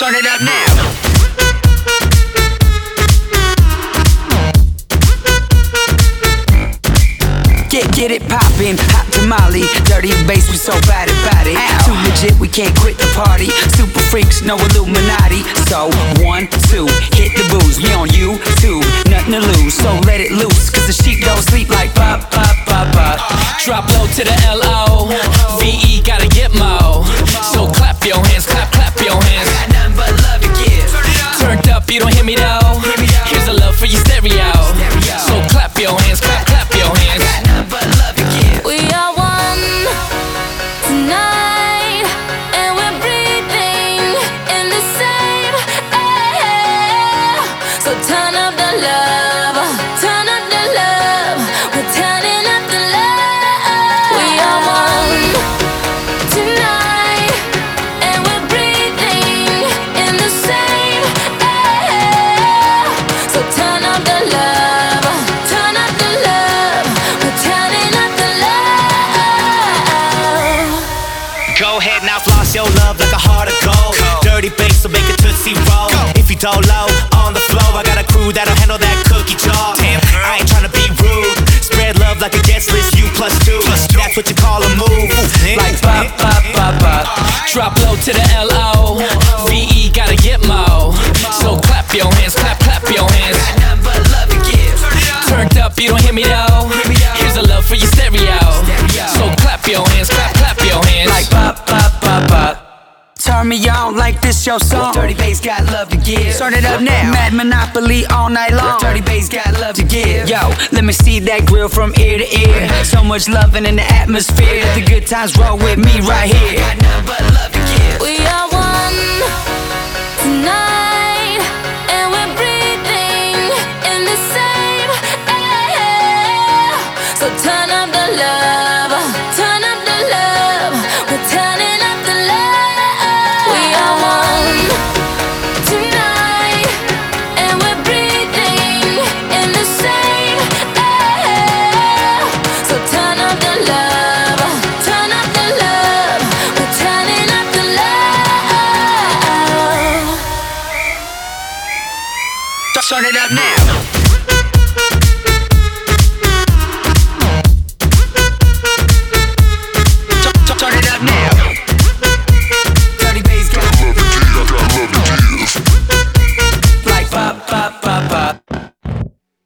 it up now. Get, get it poppin', hot tamale, dirty bass, we so bad about it. Too legit, we can't quit the party. Super freaks, no Illuminati. So, one, two, hit the booze. We on you, two, nothing to lose. So let it loose, cause the sheep don't sleep like pop, pop, pop, pop. Drop low to the Go ahead now, floss your love like a heart of gold. Dirty bass, so make it tootsie roll. You low on the flow, I got a crew that'll handle that cookie jar. I ain't tryna be rude. Spread love like a guest list, you plus two. That's what you call a move. Like pop, pop, pop, pop Drop low to the L-O V-E gotta get mo Turn me on like this your song. Dirty bass got love to give. Start it up now. Mad Monopoly all night long. Dirty bass got love to give. Yo, let me see that grill from ear to ear. So much loving in the atmosphere. The good times roll with me right here. Got nothing but love to give. We are one tonight, and we're breathing in the same air. So turn up the love, it up now.